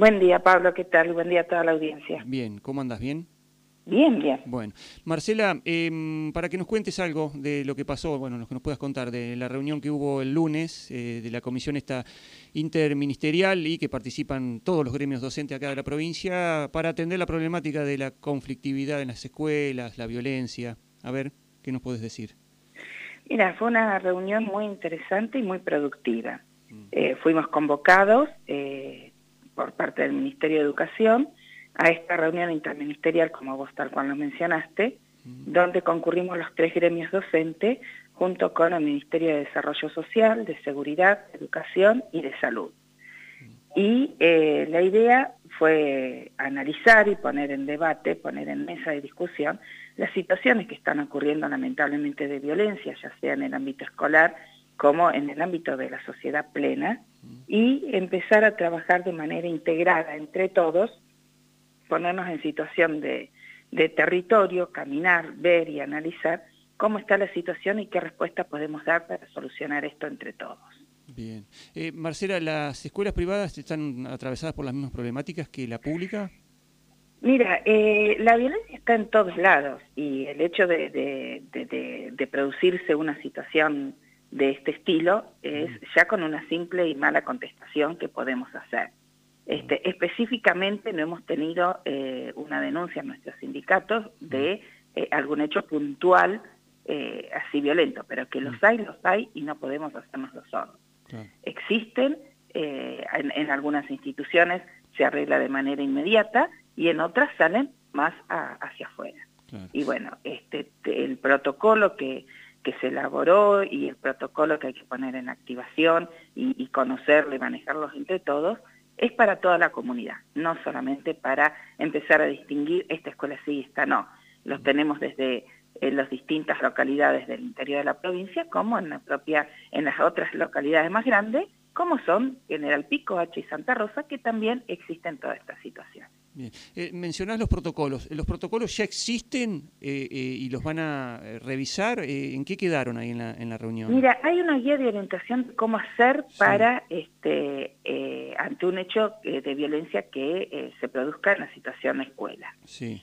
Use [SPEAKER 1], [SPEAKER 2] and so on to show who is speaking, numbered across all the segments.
[SPEAKER 1] Buen día, Pablo, ¿qué tal? Buen día a toda la audiencia.
[SPEAKER 2] Bien, ¿cómo andas? ¿Bien?
[SPEAKER 1] Bien, bien.
[SPEAKER 2] Bueno, Marcela, em, para que nos cuentes algo de lo que pasó, bueno, lo que nos puedas contar de la reunión que hubo el lunes eh, de la comisión esta interministerial y que participan todos los gremios docentes acá de la provincia para atender la problemática de la conflictividad en las escuelas, la violencia. A ver, ¿qué nos puedes decir?
[SPEAKER 1] Mira, fue una reunión muy interesante y muy productiva. Mm. Eh, fuimos convocados eh, por parte del Ministerio de Educación a esta reunión interministerial, como vos tal cual lo mencionaste, donde concurrimos los tres gremios docentes junto con el Ministerio de Desarrollo Social, de Seguridad, Educación y de Salud. Y eh, la idea fue analizar y poner en debate, poner en mesa de discusión las situaciones que están ocurriendo lamentablemente de violencia, ya sea en el ámbito escolar como en el ámbito de la sociedad plena, y empezar a trabajar de manera integrada entre todos ponernos en situación de, territorio, caminar, ver y analizar cómo está la situación y qué respuesta podemos dar para solucionar esto entre todos.
[SPEAKER 2] Bien. Eh, Marcela, ¿las escuelas privadas están atravesadas por las mismas problemáticas que la pública?
[SPEAKER 1] Mira, eh, la violencia está en todos lados y el hecho de, de, producirse una situación de este estilo es ya con una simple y mala contestación que podemos hacer. Este, específicamente no hemos tenido eh, una denuncia en nuestros sindicatos de eh, algún hecho puntual eh, así violento, pero que los hay, los hay y no podemos hacernos los sordos. Existen, en, algunas instituciones se arregla de manera inmediata y en otras salen más hacia afuera. Y bueno, este, el protocolo que, que se elaboró y el protocolo que hay que poner en activación y, conocerlo y manejarlos entre todos, es para toda la comunidad, no solamente para empezar a distinguir esta escuela sí y esta no. Los tenemos desde en las distintas localidades del interior de la provincia, como en la propia, en las otras localidades más grandes, como son General Pico, H y Santa Rosa, que también existen toda esta situación.
[SPEAKER 2] Bien. Eh, mencionás los protocolos. ¿Los protocolos ya existen eh, eh, y los van a revisar? ¿En qué quedaron ahí en la, en la, reunión?
[SPEAKER 1] Mira, hay una guía de orientación de cómo hacer para, este, ante un hecho de violencia que se produzca en la situación de escuela.
[SPEAKER 2] Sí.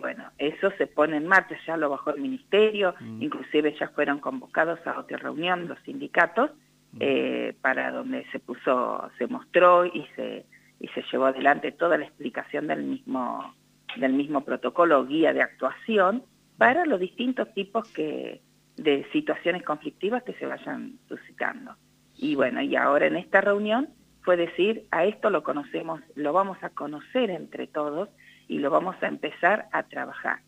[SPEAKER 1] bueno, eso se pone en marcha, ya lo bajó el ministerio, mm. inclusive ya fueron convocados a otra reunión los sindicatos, mm. para donde se puso, se mostró y se y se llevó adelante toda la explicación del mismo, del mismo protocolo guía de actuación para los distintos tipos que, de situaciones conflictivas que se vayan suscitando. Y bueno, y ahora en esta reunión fue decir, a esto lo conocemos, lo vamos a conocer entre todos y lo vamos a empezar a trabajar.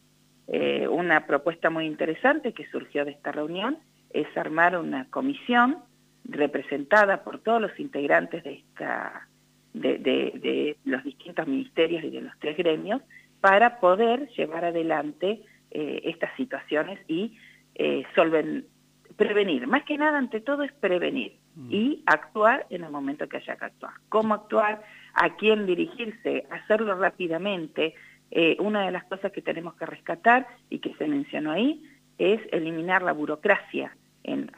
[SPEAKER 1] Eh, una propuesta muy interesante que surgió de esta reunión es armar una comisión representada por todos los integrantes de esta de, los distintos ministerios y de los tres gremios para poder llevar adelante eh, estas situaciones y eh, prevenir. Más que nada, ante todo, es prevenir mm. y actuar en el momento que haya que actuar. ¿Cómo actuar? ¿A quién dirigirse? Hacerlo rápidamente. Eh, una de las cosas que tenemos que rescatar y que se mencionó ahí es eliminar la burocracia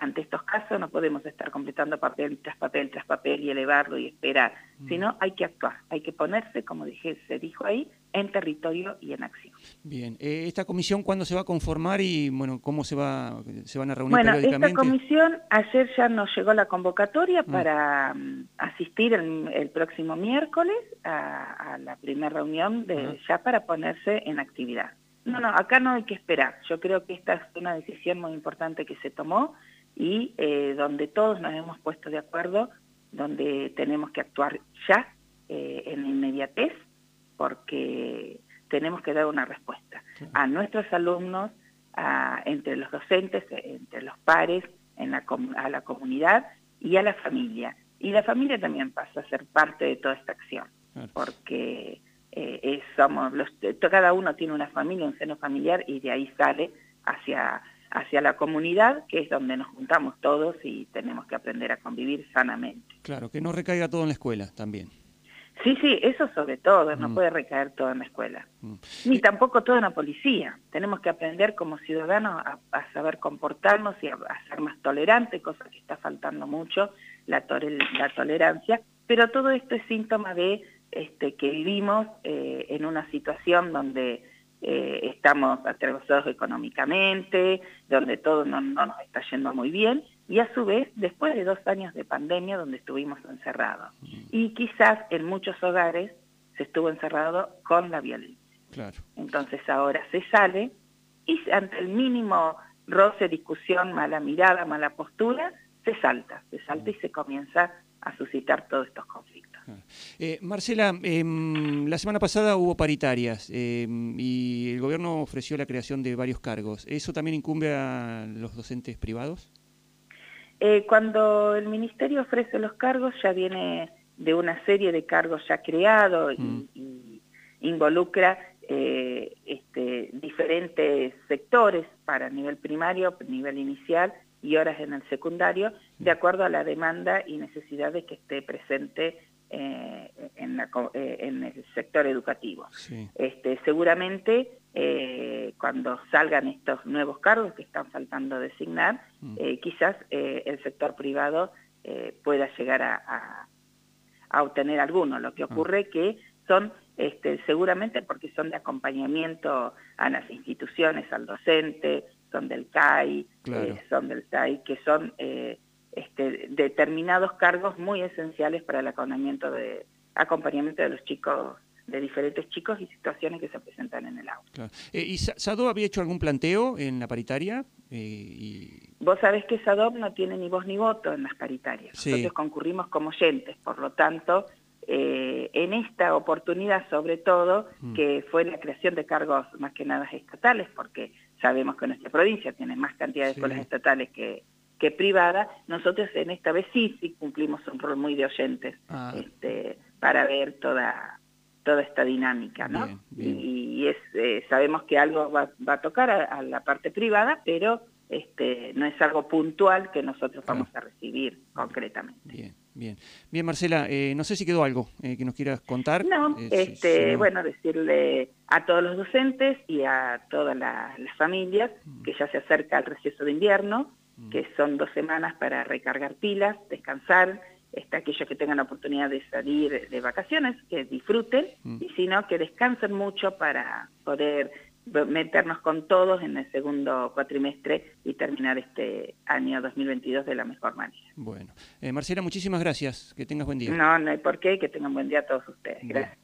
[SPEAKER 1] ante estos casos no podemos estar completando papel tras papel tras papel y elevarlo y esperar, mm. sino hay que actuar, hay que ponerse, como dije, se dijo ahí, en territorio y en acción.
[SPEAKER 2] Bien, eh, ¿esta comisión cuándo se va a conformar y bueno cómo se va se van a reunir
[SPEAKER 1] bueno, esta comisión, ayer ya nos llegó la convocatoria mm. para mm, asistir el, próximo miércoles a, la primera reunión de, ya para ponerse en actividad. No, no, acá no hay que esperar. Yo creo que esta es una decisión muy importante que se tomó y eh, donde todos nos hemos puesto de acuerdo, donde tenemos que actuar ya eh, en inmediatez, porque tenemos que dar una respuesta a nuestros alumnos, entre los docentes, entre los pares, en la, a la comunidad y a la familia. Y la familia también pasa a ser parte de toda esta acción, porque eh, somos los, cada uno tiene una familia, un seno familiar y de ahí sale hacia, hacia la comunidad, que es donde nos juntamos todos y tenemos que aprender a convivir sanamente.
[SPEAKER 2] Claro, que no recaiga todo en la escuela también.
[SPEAKER 1] Sí, sí, eso sobre todo, no mm. puede recaer todo en la escuela. Mm. Ni tampoco todo en la policía. Tenemos que aprender como ciudadanos a, saber comportarnos y a, ser más tolerantes, cosa que está faltando mucho, la, la tolerancia, pero todo esto es síntoma de este, que vivimos eh, en una situación donde eh, estamos atravesados económicamente, donde todo no, nos está yendo muy bien, y a su vez después de dos años de pandemia donde estuvimos encerrados. Mm. Y quizás en muchos hogares se estuvo encerrado con la violencia. Claro. Entonces ahora se sale y ante el mínimo roce, discusión, mala mirada, mala postura, se salta, se salta y se comienza a suscitar todos estos conflictos.
[SPEAKER 2] Eh, Marcela, em, la semana pasada hubo paritarias em, y el gobierno ofreció la creación de varios cargos. ¿Eso también incumbe a los docentes privados?
[SPEAKER 1] Eh, cuando el ministerio ofrece los cargos ya viene de una serie de cargos ya creados y, mm. y, involucra eh, este, diferentes sectores para nivel primario, nivel inicial y horas en el secundario, de acuerdo a la demanda y necesidades que esté presente eh, en, la, eh, en, el sector educativo. Este, seguramente eh, cuando salgan estos nuevos cargos que están faltando designar, mm. quizás el sector privado pueda llegar a, a, obtener alguno. Lo que ah. ocurre que son este, seguramente porque son de acompañamiento a las instituciones, al docente, son del CAI, eh, son del SAI, que son eh, este, determinados cargos muy esenciales para el acompañamiento de, acompañamiento de los chicos de diferentes chicos y situaciones que se presentan en el aula.
[SPEAKER 2] Eh, ¿Y SADO había hecho algún planteo en la paritaria? y...
[SPEAKER 1] Vos sabés que SADO no tiene ni voz ni voto en las paritarias. Nosotros concurrimos como oyentes, por lo tanto, en esta oportunidad sobre todo, mm. que fue la creación de cargos más que nada estatales, porque sabemos que nuestra provincia tiene más cantidad de escuelas estatales que, que privadas, nosotros en esta vez sí, sí cumplimos un rol muy de oyentes ah. este, para ver toda toda esta dinámica, ¿no? Y, es, eh, sabemos que algo va, a tocar a, la parte privada, pero este, no es algo puntual que nosotros vamos a recibir concretamente.
[SPEAKER 2] Bien. Bien, bien Marcela, eh, no sé si quedó algo eh, que nos quieras contar.
[SPEAKER 1] No, eh, este, bueno, decirle a todos los docentes y a todas las familias mm. que ya se acerca el receso de invierno. Que son dos semanas para recargar pilas, descansar, este, aquellos que tengan la oportunidad de salir de vacaciones, que disfruten, mm. y si no, que descansen mucho para poder meternos con todos en el segundo cuatrimestre y terminar este año 2022 de la mejor manera.
[SPEAKER 2] Bueno, eh, Marcela, muchísimas gracias. Que tengas buen día.
[SPEAKER 1] No, no hay por qué. Que tengan buen día a todos ustedes. Gracias.